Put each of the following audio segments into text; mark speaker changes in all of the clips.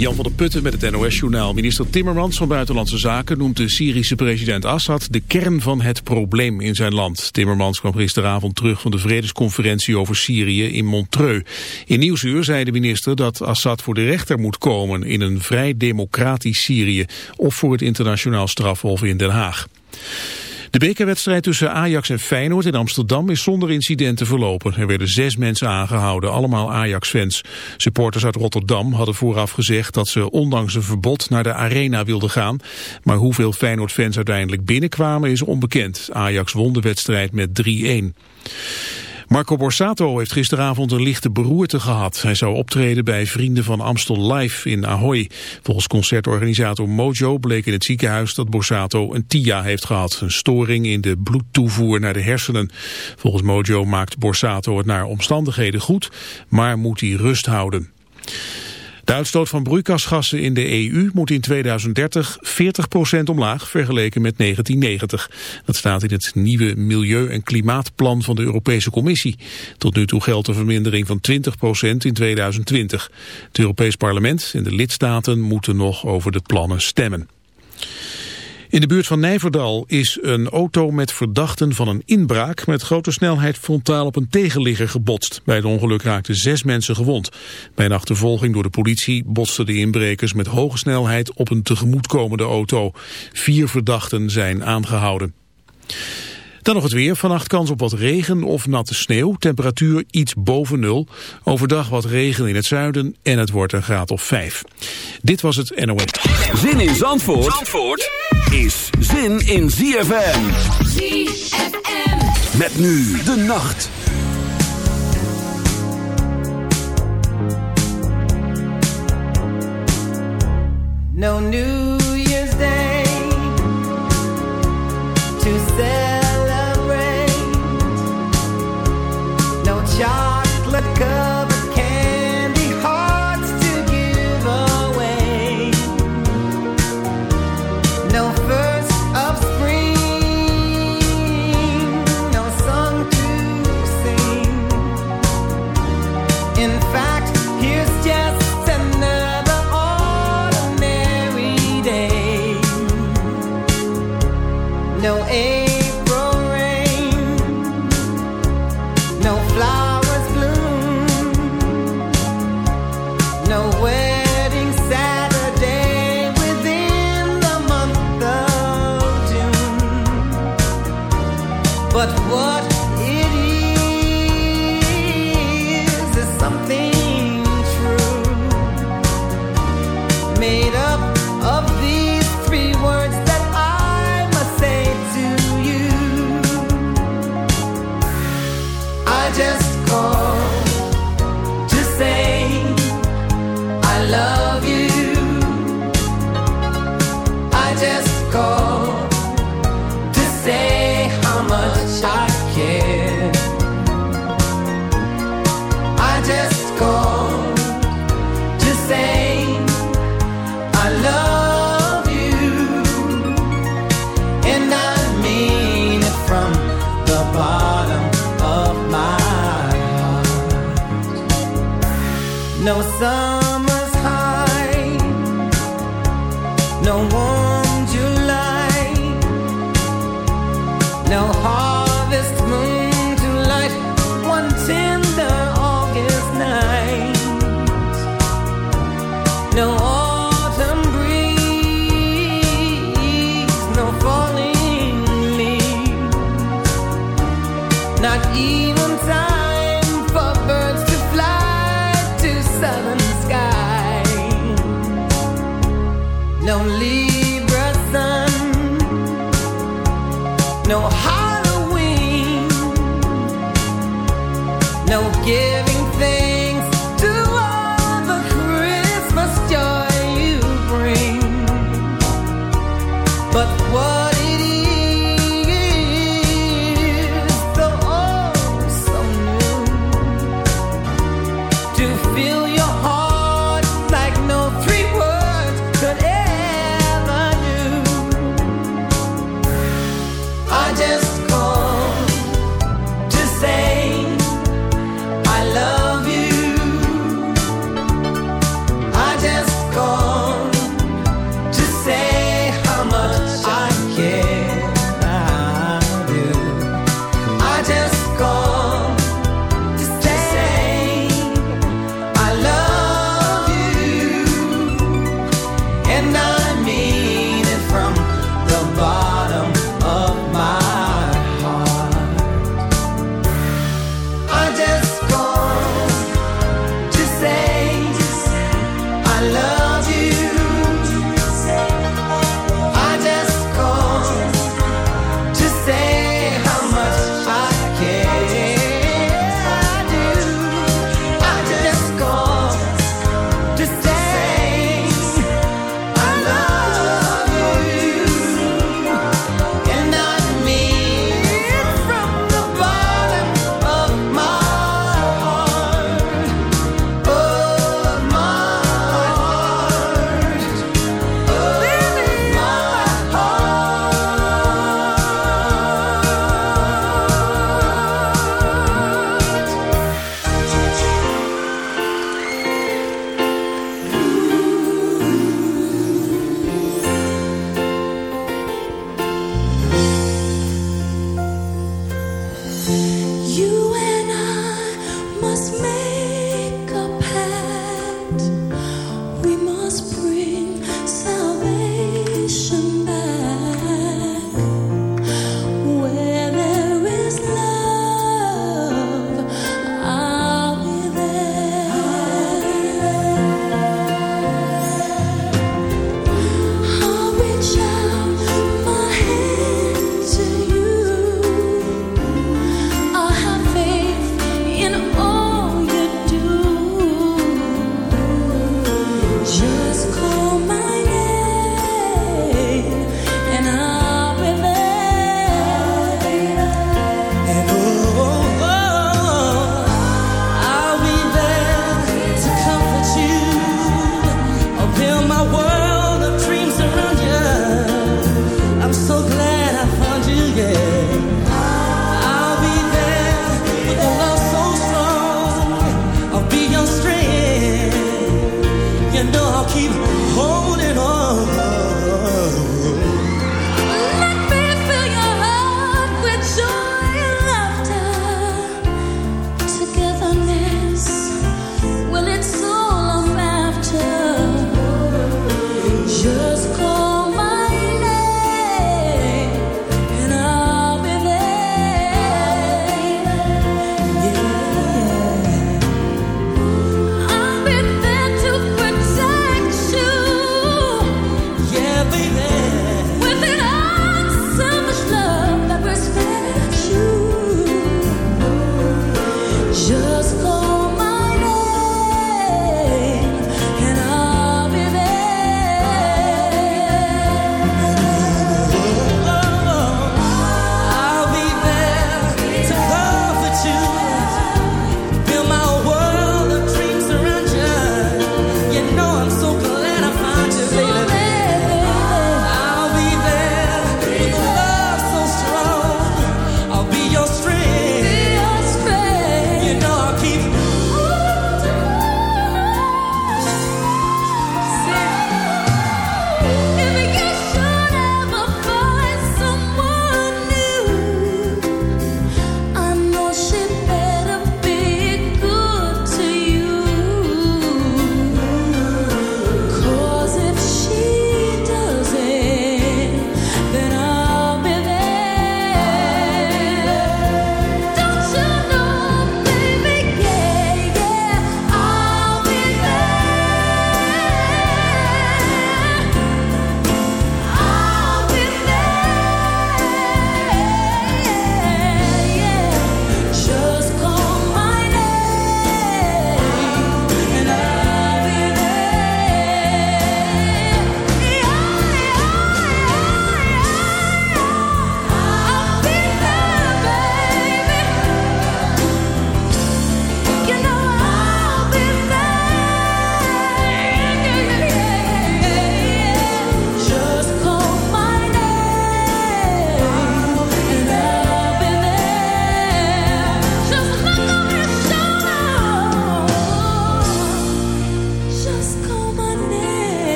Speaker 1: Jan van der Putten met het NOS-journaal. Minister Timmermans van Buitenlandse Zaken noemt de Syrische president Assad de kern van het probleem in zijn land. Timmermans kwam gisteravond terug van de vredesconferentie over Syrië in Montreux. In Nieuwsuur zei de minister dat Assad voor de rechter moet komen in een vrij democratisch Syrië of voor het internationaal strafhof in Den Haag. De bekerwedstrijd tussen Ajax en Feyenoord in Amsterdam is zonder incidenten verlopen. Er werden zes mensen aangehouden, allemaal Ajax-fans. Supporters uit Rotterdam hadden vooraf gezegd dat ze ondanks een verbod naar de arena wilden gaan. Maar hoeveel Feyenoord-fans uiteindelijk binnenkwamen is onbekend. Ajax won de wedstrijd met 3-1. Marco Borsato heeft gisteravond een lichte beroerte gehad. Hij zou optreden bij Vrienden van Amstel Live in Ahoy. Volgens concertorganisator Mojo bleek in het ziekenhuis dat Borsato een TIA heeft gehad. Een storing in de bloedtoevoer naar de hersenen. Volgens Mojo maakt Borsato het naar omstandigheden goed, maar moet hij rust houden. De uitstoot van broeikasgassen in de EU moet in 2030 40% omlaag vergeleken met 1990. Dat staat in het nieuwe Milieu- en Klimaatplan van de Europese Commissie. Tot nu toe geldt een vermindering van 20% in 2020. Het Europees Parlement en de lidstaten moeten nog over de plannen stemmen. In de buurt van Nijverdal is een auto met verdachten van een inbraak met grote snelheid frontaal op een tegenligger gebotst. Bij het ongeluk raakten zes mensen gewond. Bij een achtervolging door de politie botsten de inbrekers met hoge snelheid op een tegemoetkomende auto. Vier verdachten zijn aangehouden. Dan nog het weer. Vannacht kans op wat regen of natte sneeuw. Temperatuur iets boven nul. Overdag wat regen in het zuiden en het wordt een graad of vijf. Dit was het NOS.
Speaker 2: Zin in Zandvoort, Zandvoort is zin in ZFM.
Speaker 3: ZFM.
Speaker 2: Met nu de nacht.
Speaker 4: No New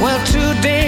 Speaker 4: Well, today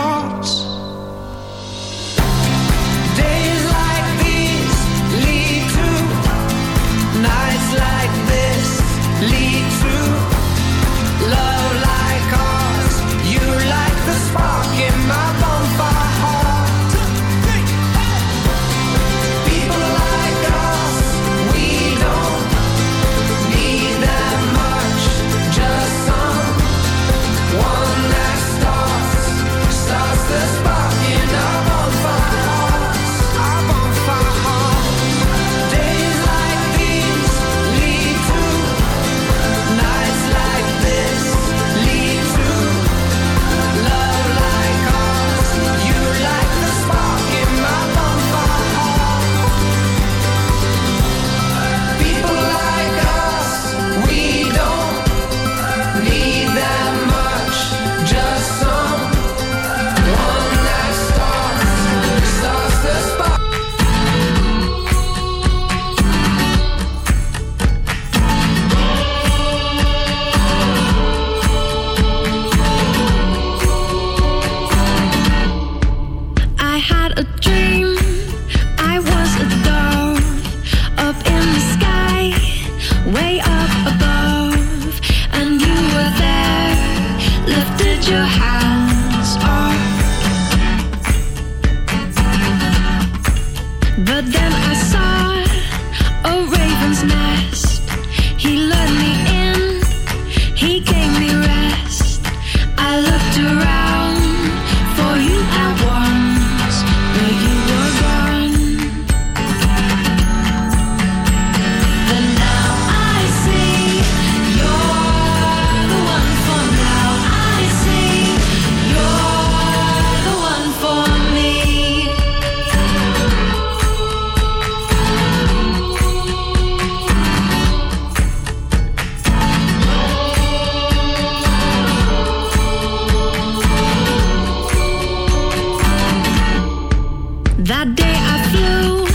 Speaker 4: That
Speaker 5: day I flew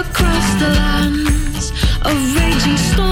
Speaker 5: across the lands of raging storms.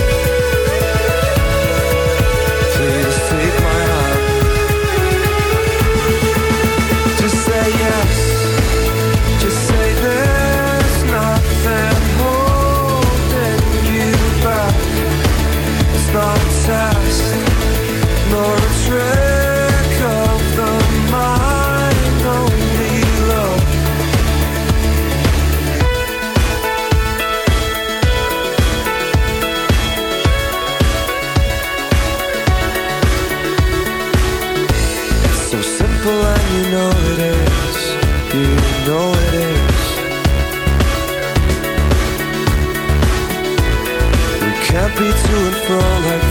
Speaker 3: for all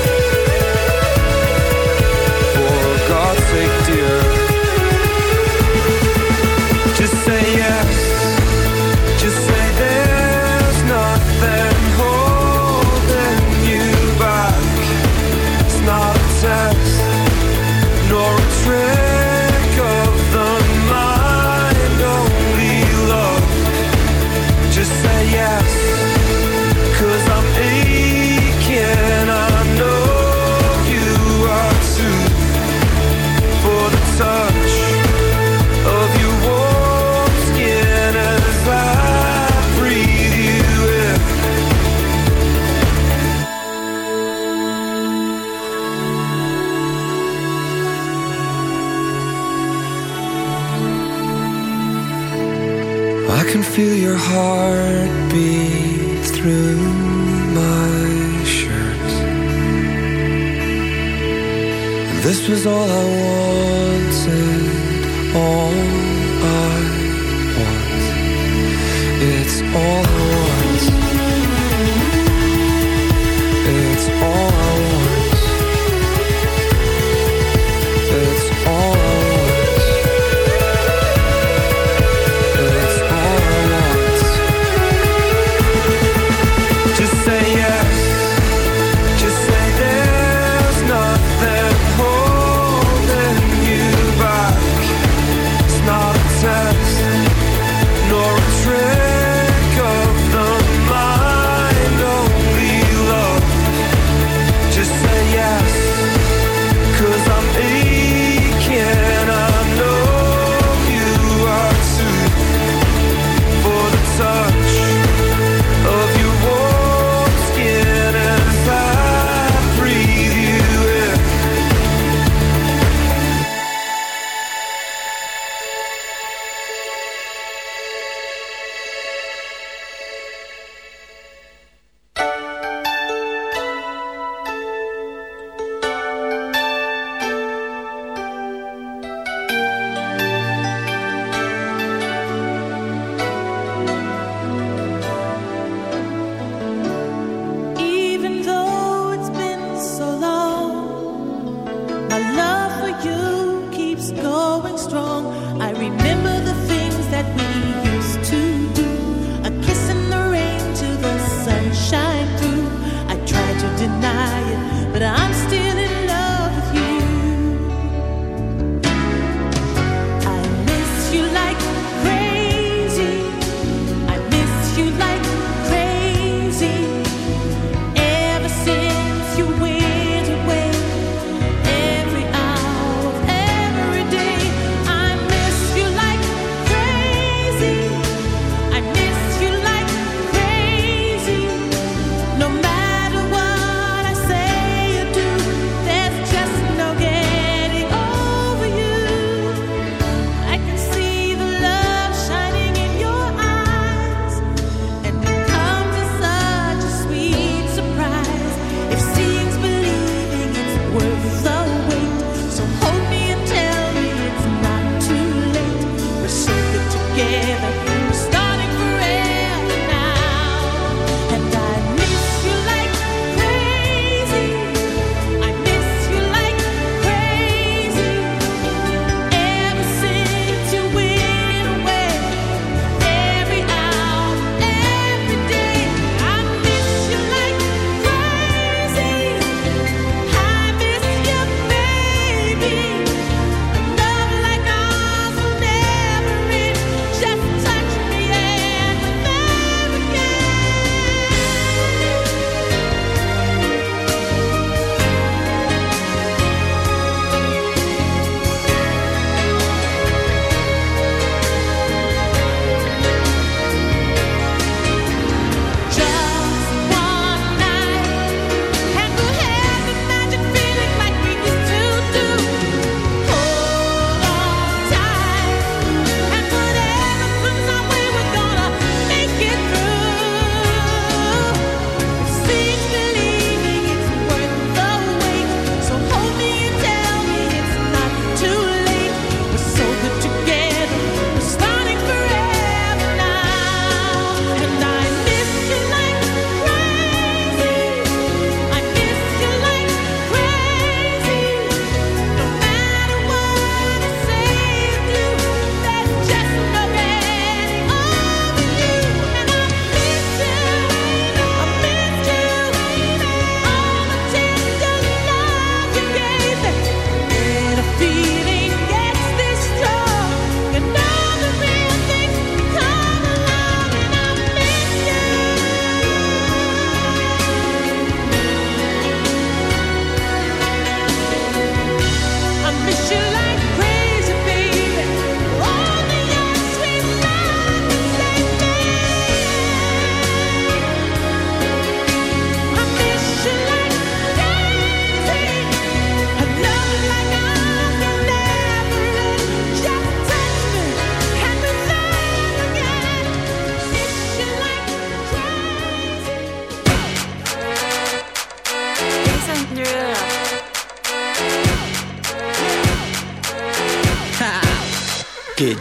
Speaker 3: is all I want.